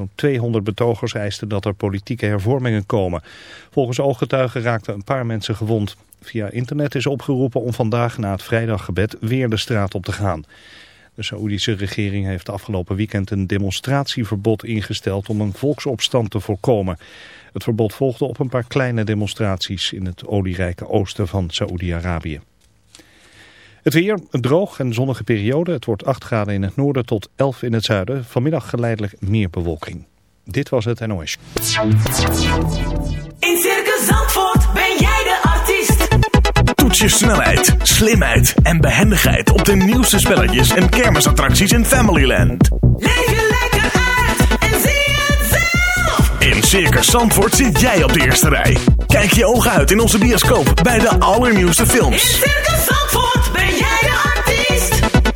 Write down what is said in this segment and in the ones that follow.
Zo'n 200 betogers eisten dat er politieke hervormingen komen. Volgens ooggetuigen raakten een paar mensen gewond. Via internet is opgeroepen om vandaag na het vrijdaggebed weer de straat op te gaan. De Saoedische regering heeft afgelopen weekend een demonstratieverbod ingesteld om een volksopstand te voorkomen. Het verbod volgde op een paar kleine demonstraties in het olierijke oosten van Saoedi-Arabië. Het weer, een droog en zonnige periode. Het wordt 8 graden in het noorden tot 11 in het zuiden. Vanmiddag geleidelijk meer bewolking. Dit was het NOS. In Circus Zandvoort ben jij de artiest. Toets je snelheid, slimheid en behendigheid op de nieuwste spelletjes en kermisattracties in Familyland. Leef je lekker uit en zie het zelf. In Circus Zandvoort zit jij op de eerste rij. Kijk je ogen uit in onze bioscoop bij de allernieuwste In films. Circus Zandvoort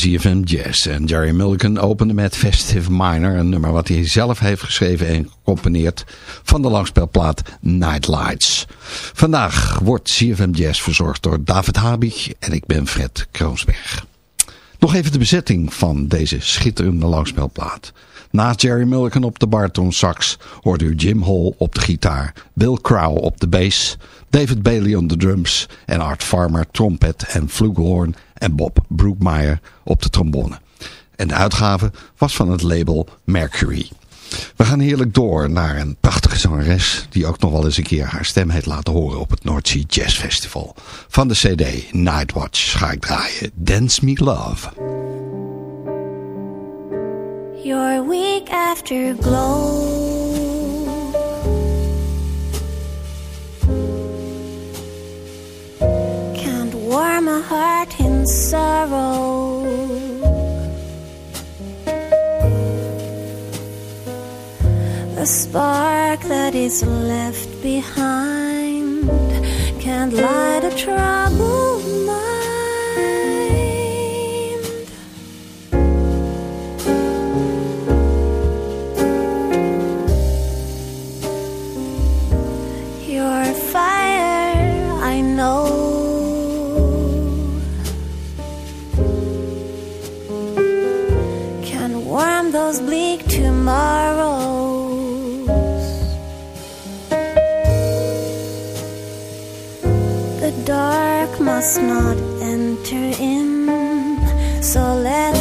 ZFM Jazz. En Jerry Mulligan opende met Festive Minor, een nummer wat hij zelf heeft geschreven en gecomponeerd van de langspelplaat Night Lights. Vandaag wordt ZFM Jazz verzorgd door David Habig en ik ben Fred Kroonsberg. Nog even de bezetting van deze schitterende langspelplaat. Naast Jerry Mulligan op de bariton sax hoort u Jim Hall op de gitaar, Bill Crow op de bass, David Bailey on de drums en Art Farmer trompet en flugelhorn en Bob Brookmeyer op de trombone. En de uitgave was van het label Mercury. We gaan heerlijk door naar een prachtige zangeres die ook nog wel eens een keer haar stem heeft laten horen op het Sea Jazz Festival. Van de cd Nightwatch ga ik draaien Dance Me Love. Your week after glow. Can't warm a heart in sorrow. The spark that is left behind can't light a troubled mind. Those bleak tomorrows. The dark must not enter in. So let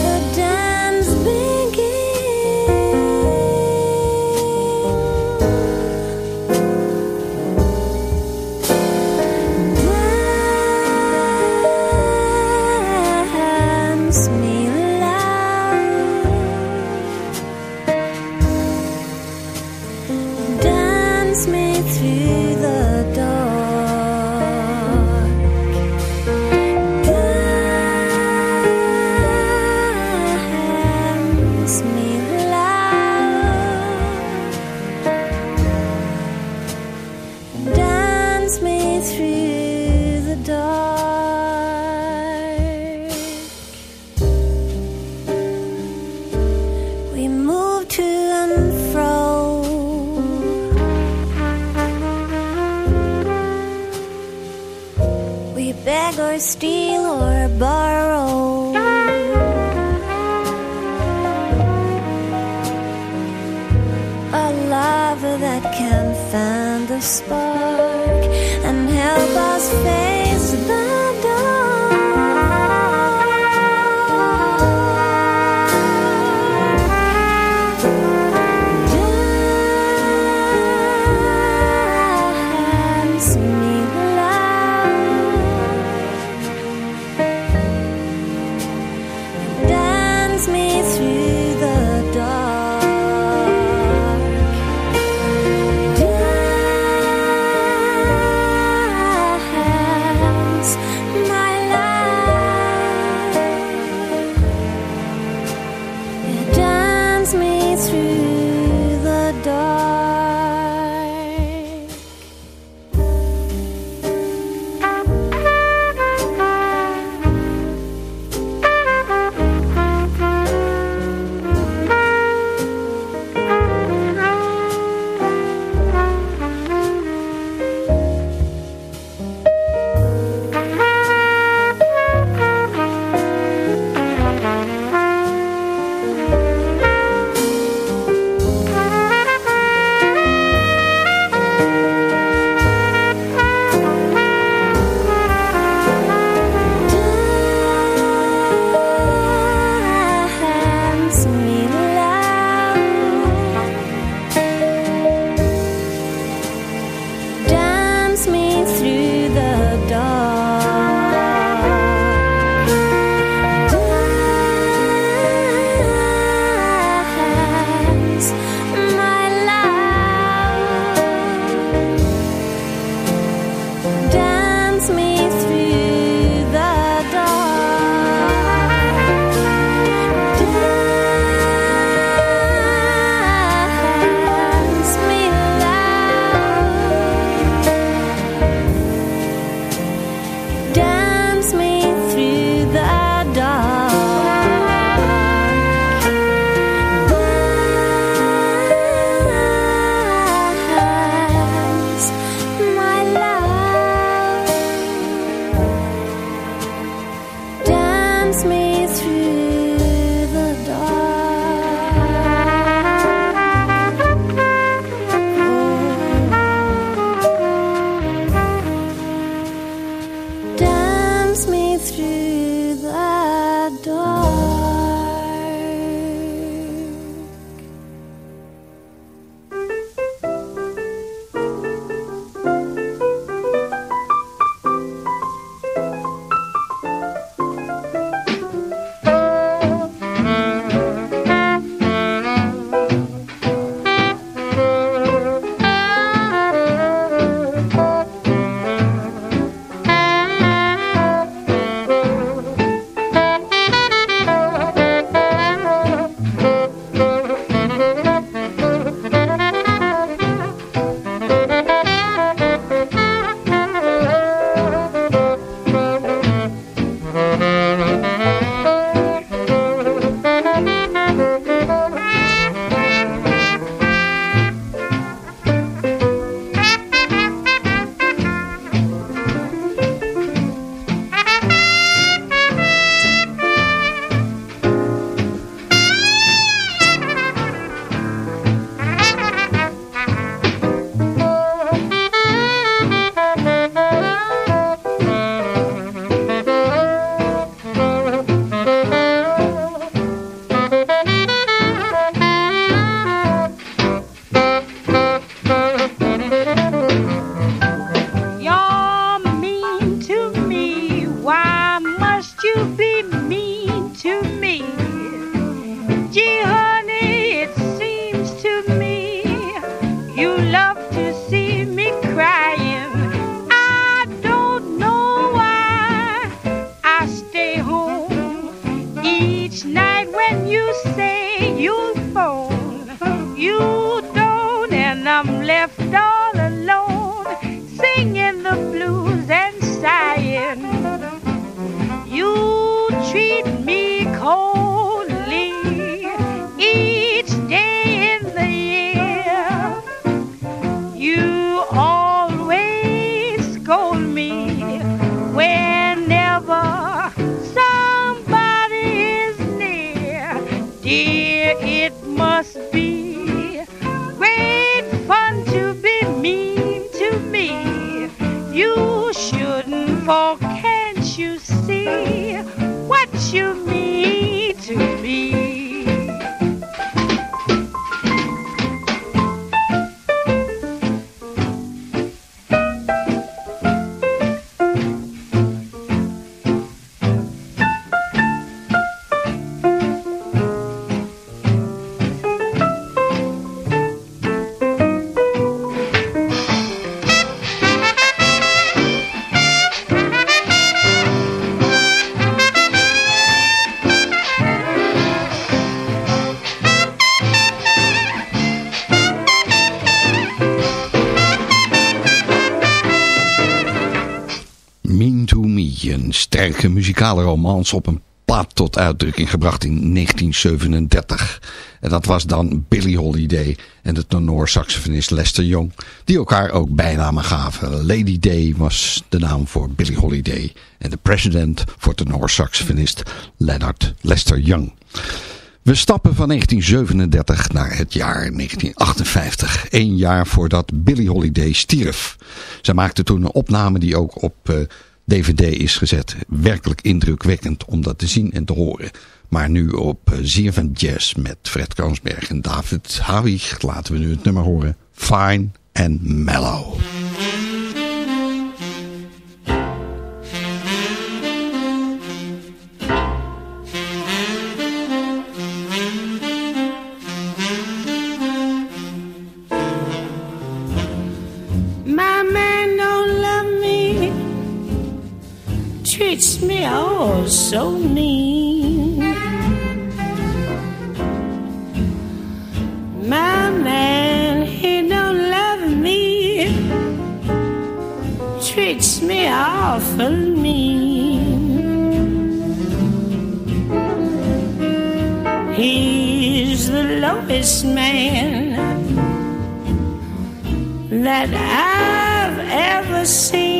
for can't you see what you mean sterke muzikale romance op een plaat tot uitdrukking gebracht in 1937. En dat was dan Billie Holiday en de tenor-saxofonist Lester Young, die elkaar ook bijnamen gaven. Lady Day was de naam voor Billie Holiday en de president voor tenor-saxofonist Leonard Lester Young. We stappen van 1937 naar het jaar 1958. Eén jaar voordat Billie Holiday stierf. Zij maakte toen een opname die ook op eh, DVD is gezet. Werkelijk indrukwekkend om dat te zien en te horen. Maar nu op uh, ZFM Jazz met Fred Kroonsberg en David Hawig laten we nu het nummer horen. Fine and Mellow. Oh so mean. My man, he don't love me, treats me awful mean. He's the lowest man that I've ever seen.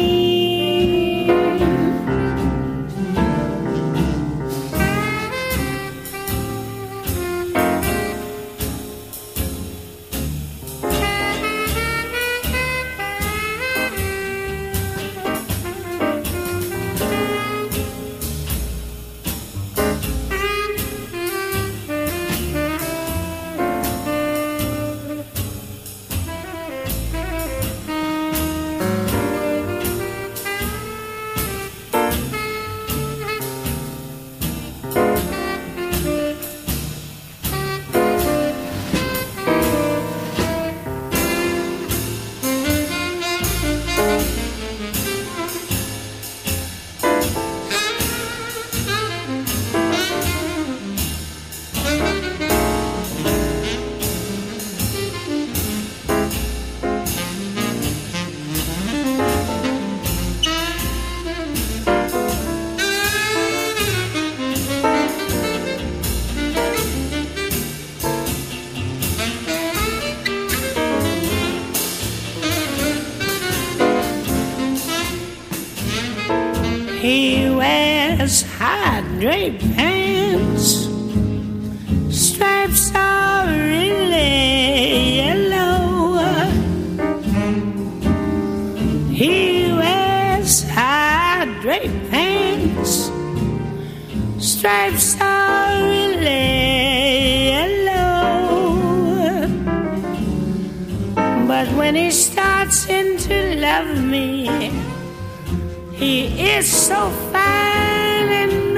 Draped pants. Stripes are really yellow. He wears high draped pants. Stripes are really yellow. But when he starts in to love me, he is so fine and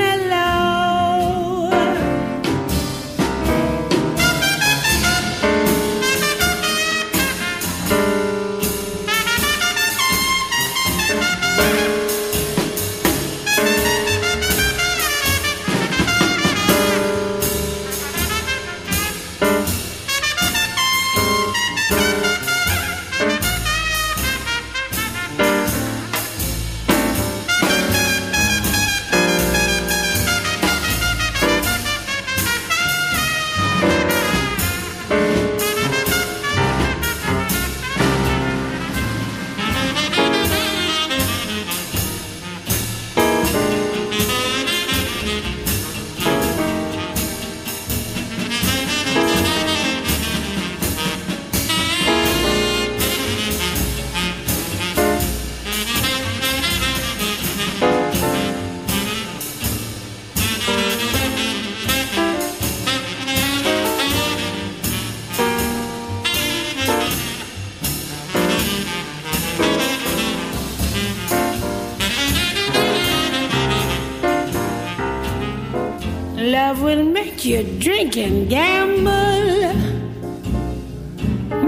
drink and gamble,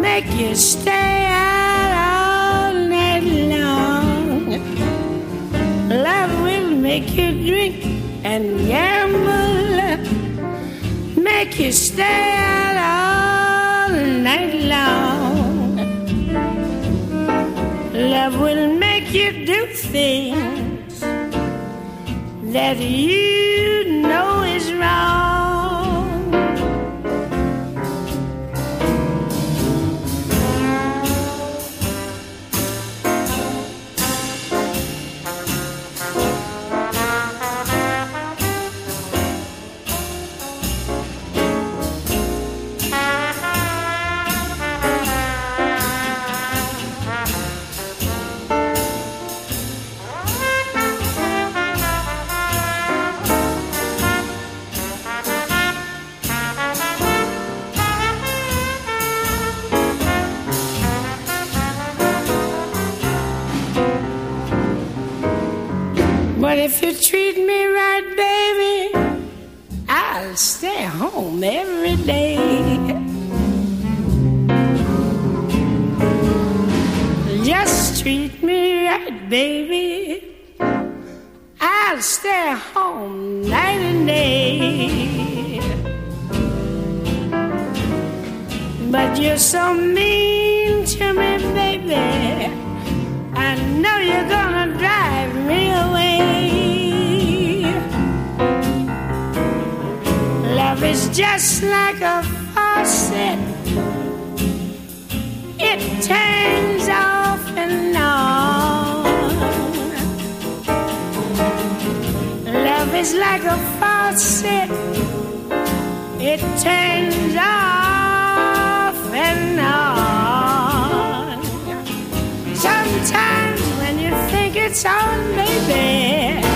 make you stay out all night long. Love will make you drink and gamble, make you stay out all night long. Love will make you do things that you is like a faucet, it turns off and on. Sometimes when you think it's on, baby,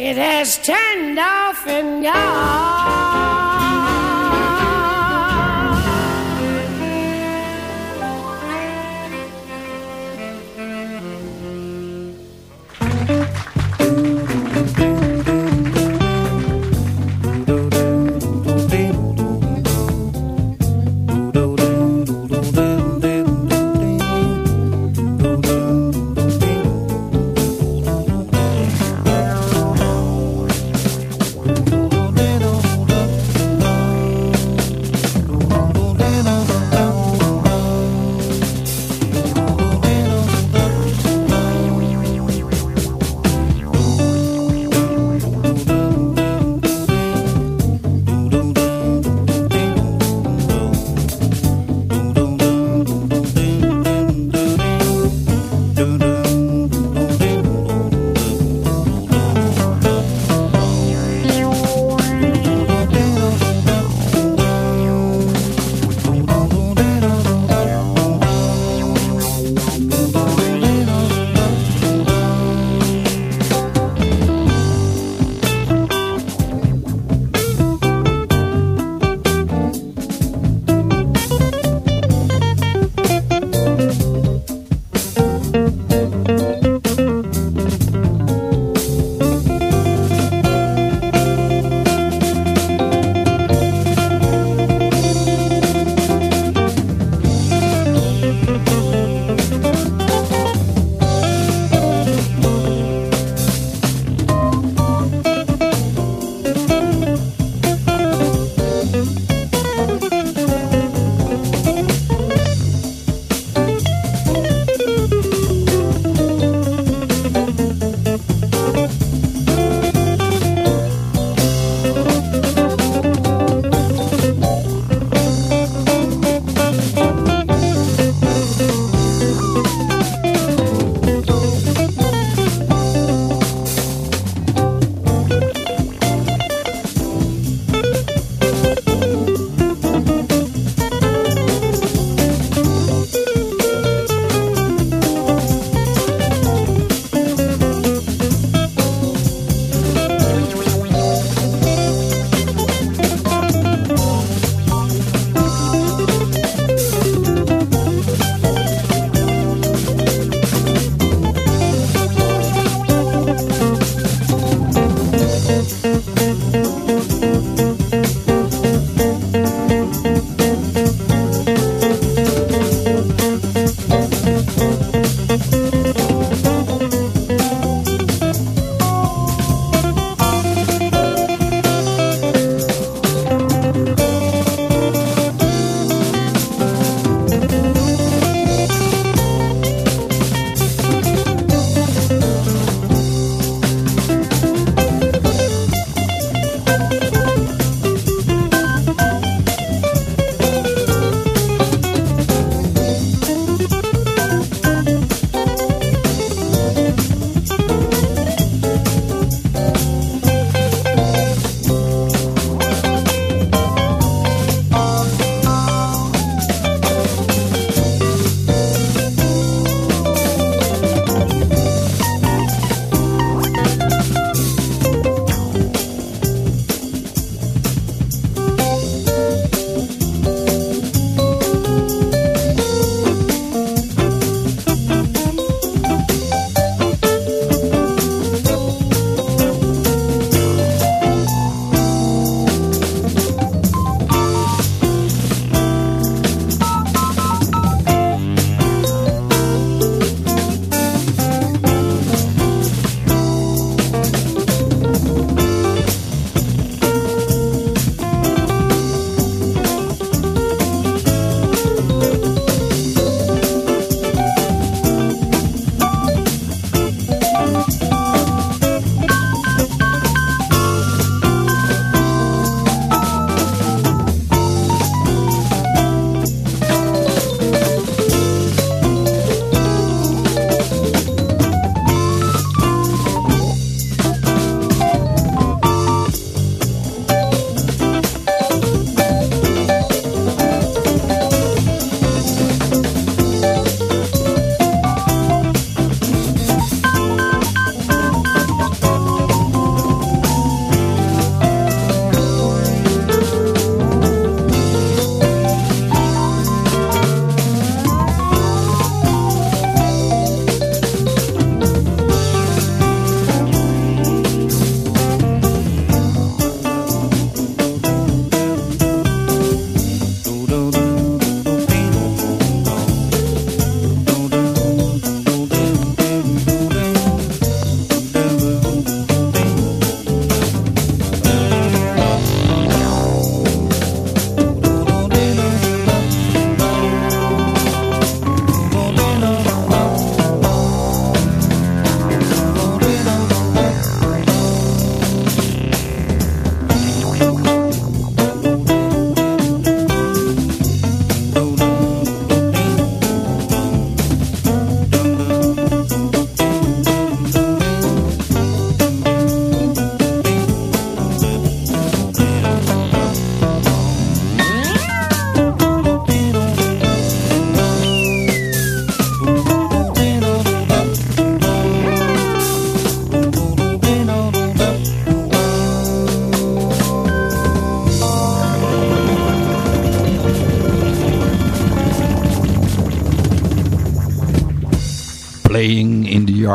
it has turned off and gone.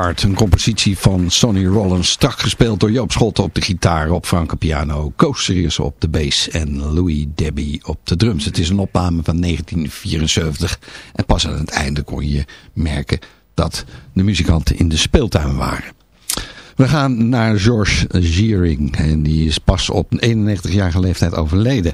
Een compositie van Sonny Rollins. Strak gespeeld door Joop Schotten op de gitaar, op Franke piano. Serious op de bass en Louis Debbie op de drums. Het is een opname van 1974. En pas aan het einde kon je merken dat de muzikanten in de speeltuin waren. We gaan naar George Giering. En die is pas op 91-jarige leeftijd overleden.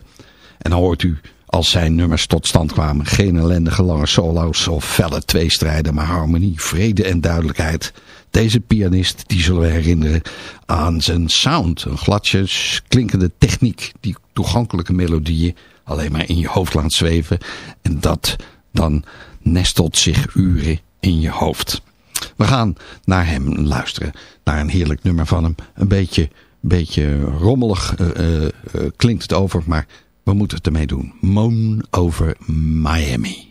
En dan hoort u als zijn nummers tot stand kwamen. Geen ellendige lange solo's of felle tweestrijden, maar harmonie, vrede en duidelijkheid. Deze pianist die zullen we herinneren aan zijn sound. Een gladjes klinkende techniek die toegankelijke melodieën alleen maar in je hoofd laat zweven. En dat dan nestelt zich uren in je hoofd. We gaan naar hem luisteren. Naar een heerlijk nummer van hem. Een beetje, beetje rommelig uh, uh, uh, klinkt het over, maar we moeten het ermee doen. Moan over Miami.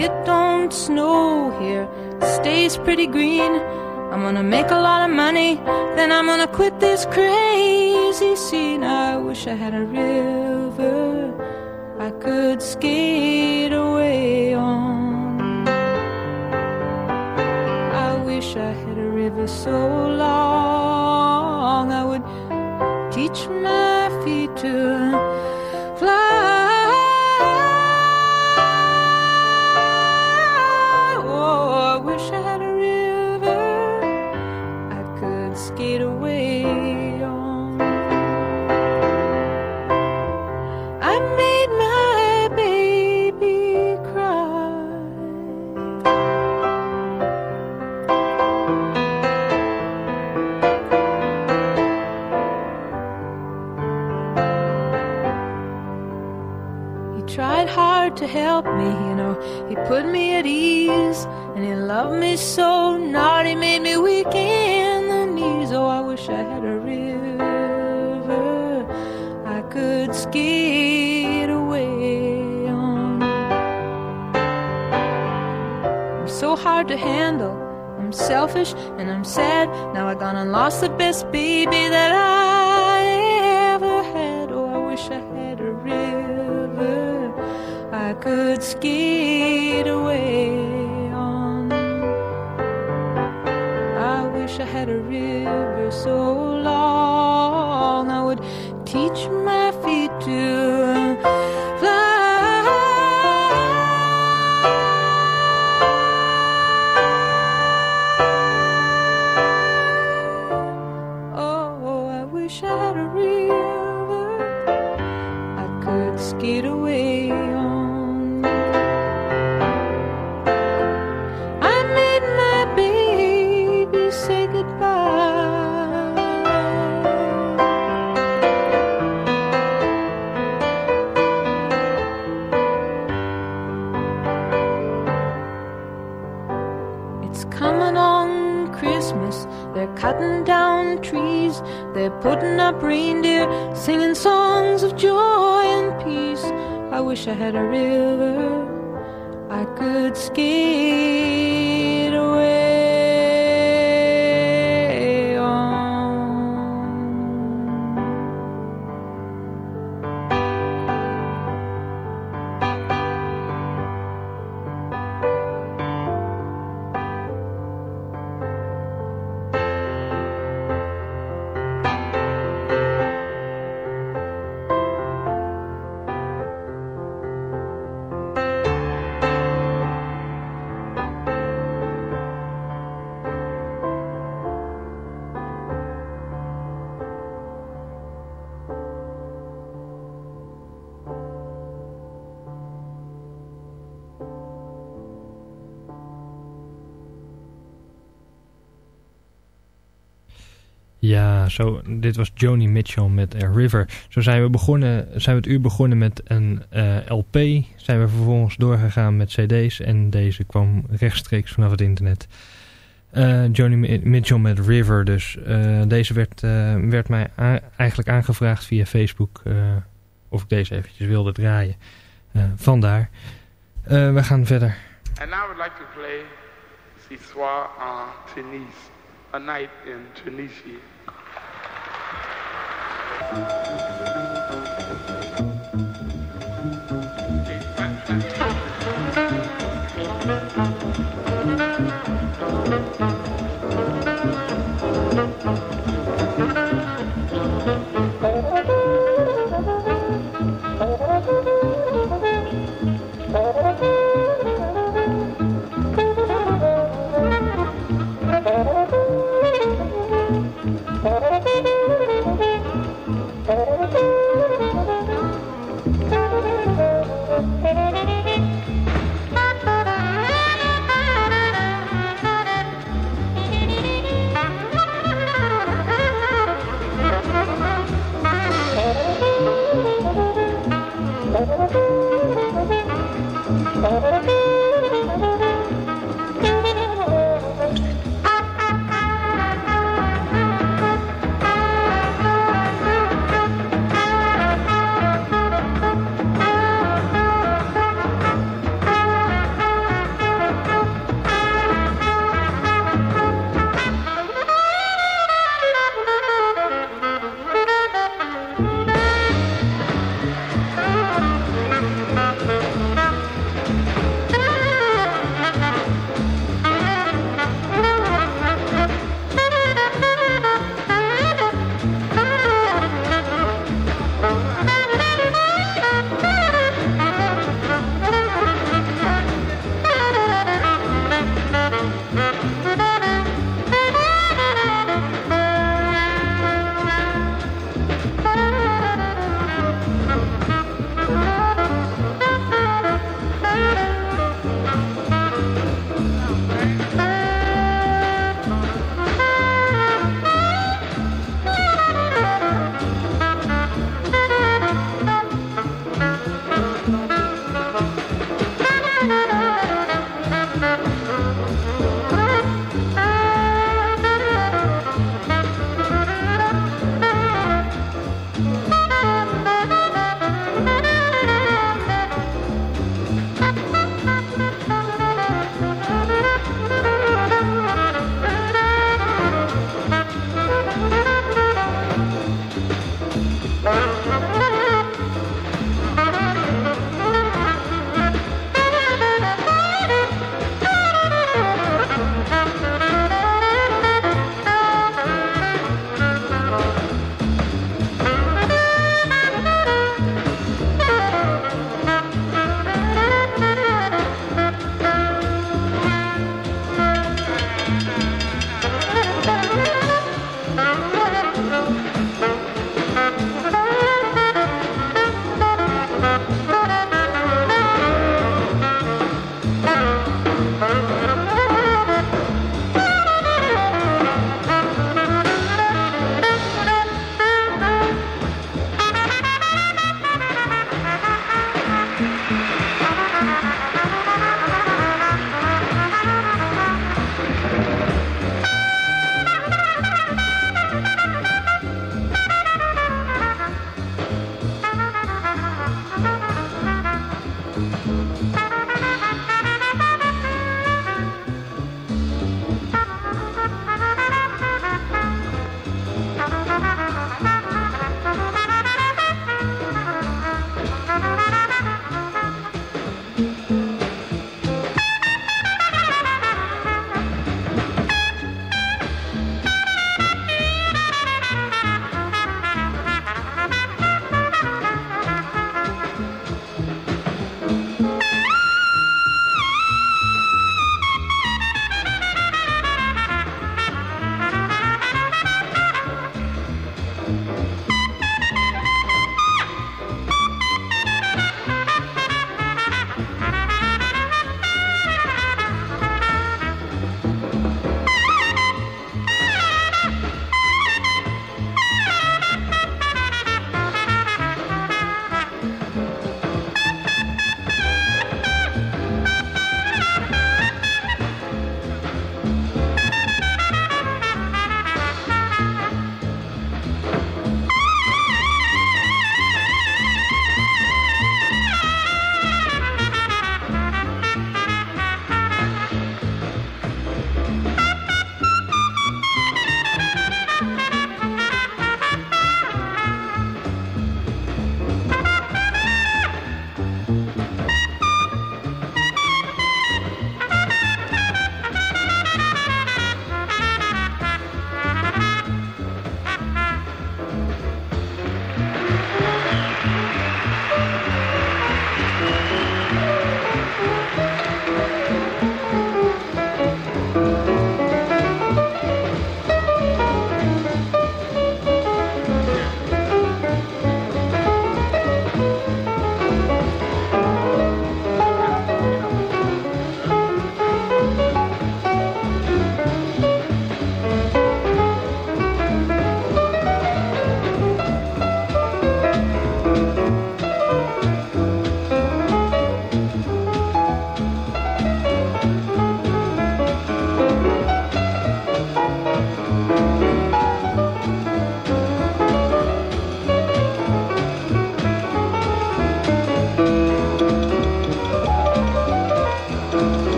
it don't snow here, it stays pretty green. I'm gonna make a lot of money, then I'm gonna quit this crazy scene. I wish I had a river I could skate away on. I wish I had a river so long I would teach my feet to help me, you know. He put me at ease, and he loved me so. He made me weak in the knees. Oh, I wish I had a river I could skate away on. I'm so hard to handle. I'm selfish and I'm sad. Now I gone and lost the best baby that I shattering. Putting up reindeer, singing songs of joy and peace. I wish I had a river I could skate zo, dit was Joni Mitchell met River. Zo zijn we, begonnen, zijn we het uur begonnen met een eh, LP. Zijn we vervolgens doorgegaan met cd's. En deze kwam rechtstreeks vanaf het internet. Eh Joni Mi- Mitchell met River dus. Eh, deze werd, werd mij eigenlijk aangevraagd via Facebook... of ik deze eventjes wilde draaien. Vandaar. We gaan verder. Now I would like to play soir en Tunis, a night in Tunisia. Música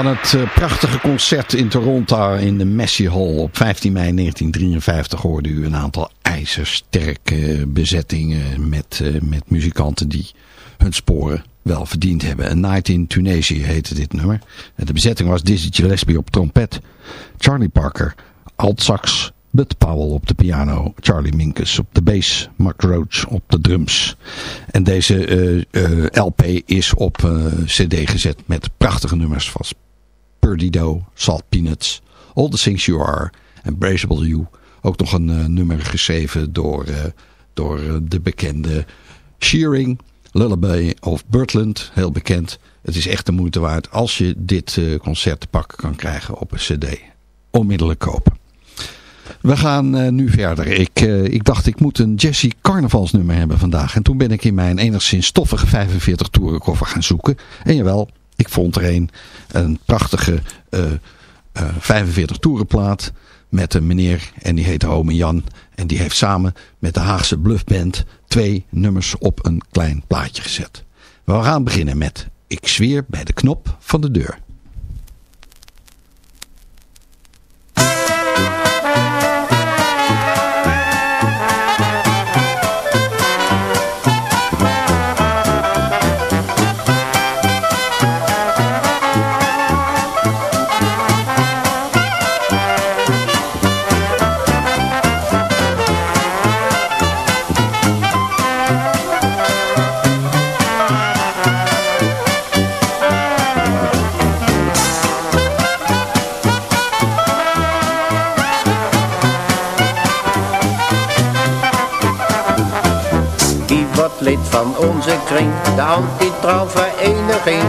Van het eh, prachtige concert in Toronto in de Massey Hall op 15 mei 1953 hoorde u een aantal ijzersterke bezettingen met, eh, met muzikanten die hun sporen wel verdiend hebben. A Night in Tunisia heette dit nummer. De bezetting was Dizzy Gillespie op trompet, Charlie Parker, altsax, Bud Powell op de piano, Charlie Minkus op de bass, Mark Roach op de drums. En deze eh, LP is op cd gezet met prachtige nummers van Perdido, Salt Peanuts, All the Things You Are en Braceable You. Ook nog een nummer geschreven door, door de bekende Shearing, Lullaby of Birdland, heel bekend. Het is echt de moeite waard als je dit concert te pakken kan krijgen op een cd. Onmiddellijk kopen. We gaan uh, nu verder. Ik, uh, ik dacht ik moet een Jesse carnavalsnummer hebben vandaag. En toen ben ik in mijn enigszins stoffige 45 toerenkoffer gaan zoeken. En jawel, ik vond er een. Een prachtige uh, 45 toerenplaat met een meneer en die heet Home Jan. En die heeft samen met de Haagse Bluffband twee nummers op een klein plaatje gezet. We gaan beginnen met Ik zweer bij de knop van de deur. Van onze kring, de anti-trouwvereniging.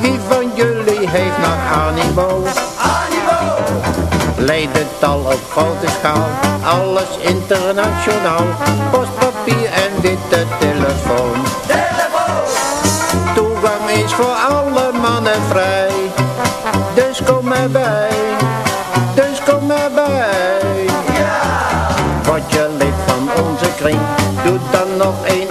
Wie van jullie heeft nog animo? Animo! Leid het al op grote schaal, alles internationaal. Postpapier en witte telefoon. Telefoon! Toegang is voor alle mannen vrij, dus kom erbij. Dus kom erbij. Ja! Word je lid van onze kring, doe dan nog één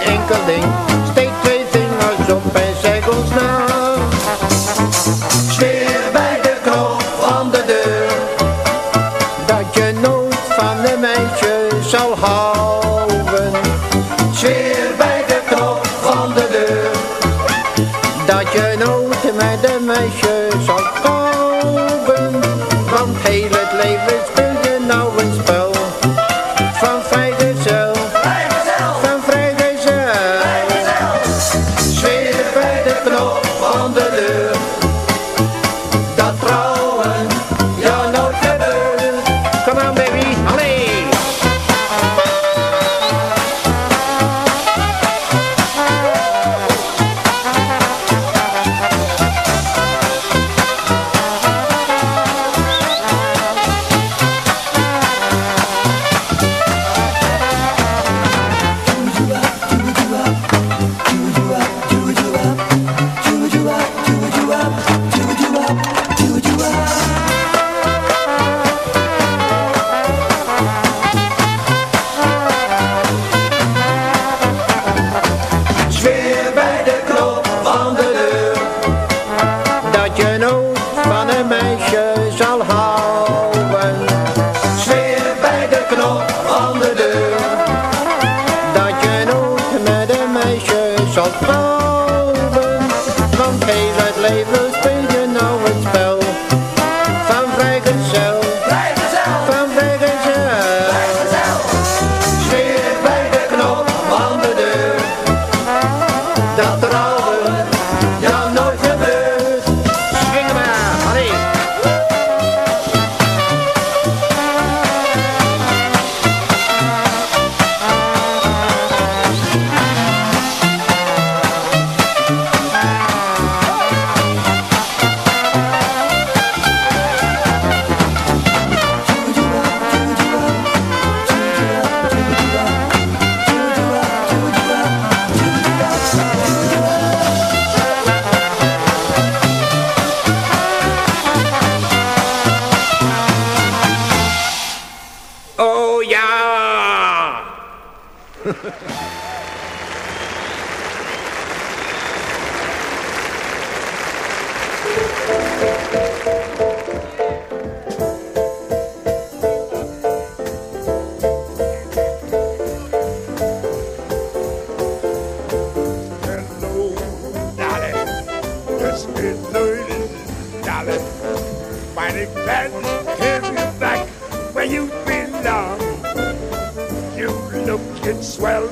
looking swell,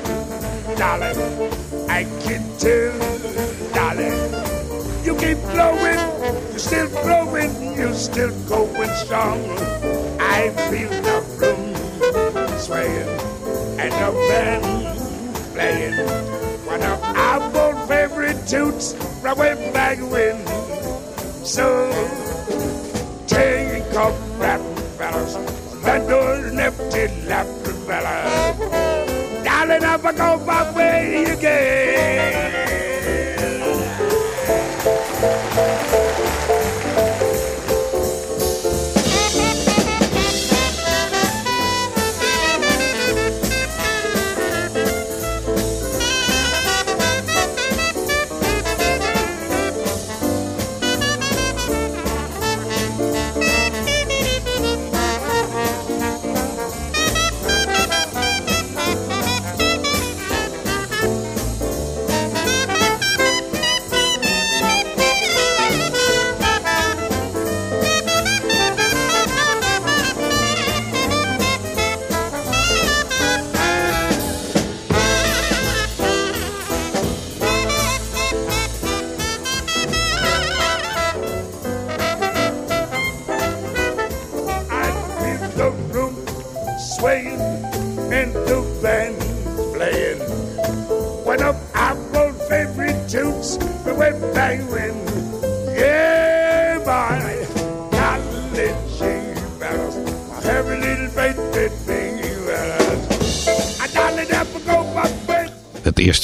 darling. I can tell, darling. You keep blowing, you're still blowing, you're still going strong. I feel the room swaying and the band playing. One of our old favorite toots right way back when. So take off, rap fellas, that door left it left and I go my way again.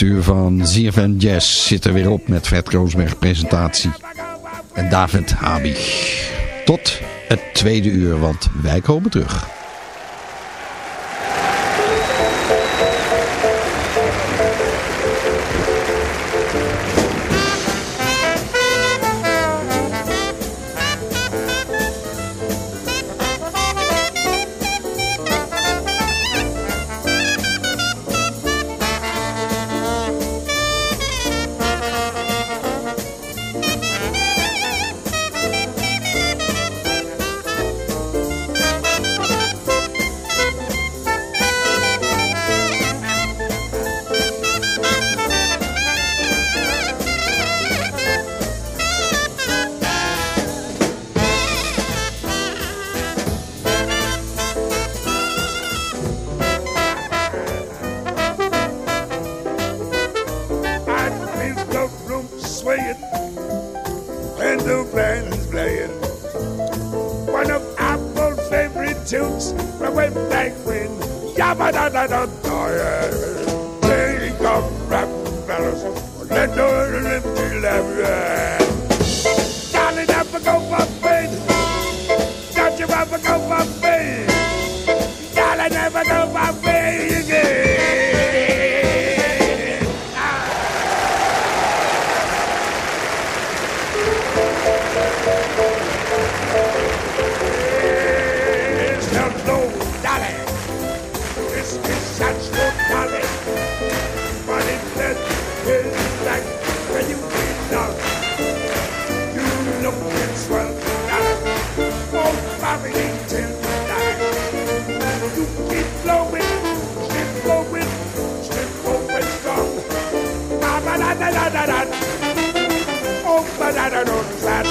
eerste uur van ZFM Jazz zit er weer op met Fred Kroosberg presentatie en David Habig. Tot het tweede uur, want wij komen terug. da da da, oh ba da da da da.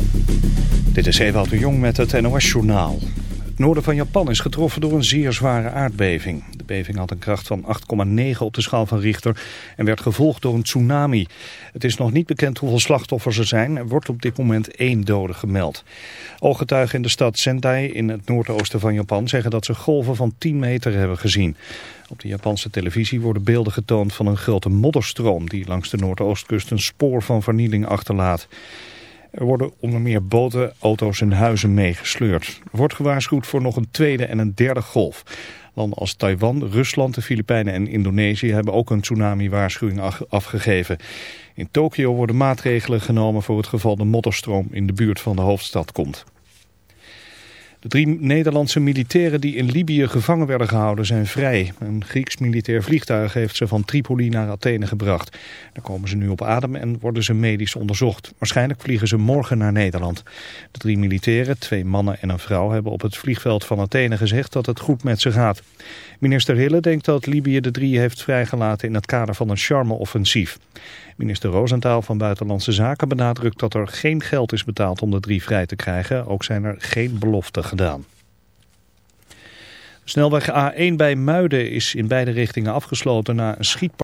Dit is Ewout de Jong met het NOS-journaal. Het noorden van Japan is getroffen door een zeer zware aardbeving. De beving had een kracht van 8,9 op de schaal van Richter en werd gevolgd door een tsunami. Het is nog niet bekend hoeveel slachtoffers er zijn. Er wordt op dit moment één dode gemeld. Ooggetuigen in de stad Sendai in het noordoosten van Japan zeggen dat ze golven van 10 meter hebben gezien. Op de Japanse televisie worden beelden getoond van een grote modderstroom die langs de noordoostkust een spoor van vernieling achterlaat. Er worden onder meer boten, auto's en huizen meegesleurd. Wordt gewaarschuwd voor nog een tweede en een derde golf. Landen als Taiwan, Rusland, de Filipijnen en Indonesië hebben ook een tsunami-waarschuwing afgegeven. In Tokio worden maatregelen genomen voor het geval de modderstroom in de buurt van de hoofdstad komt. De drie Nederlandse militairen die in Libië gevangen werden gehouden zijn vrij. Een Grieks militair vliegtuig heeft ze van Tripoli naar Athene gebracht. Daar komen ze nu op adem en worden ze medisch onderzocht. Waarschijnlijk vliegen ze morgen naar Nederland. De drie militairen, twee mannen en een vrouw, hebben op het vliegveld van Athene gezegd dat het goed met ze gaat. Minister Hille denkt dat Libië de drie heeft vrijgelaten in het kader van een charme-offensief. Minister Roosentaal van Buitenlandse Zaken benadrukt dat er geen geld is betaald om de drie vrij te krijgen. Ook zijn er geen beloften gedaan. Snelweg A1 bij Muiden is in beide richtingen afgesloten na een schietpartij.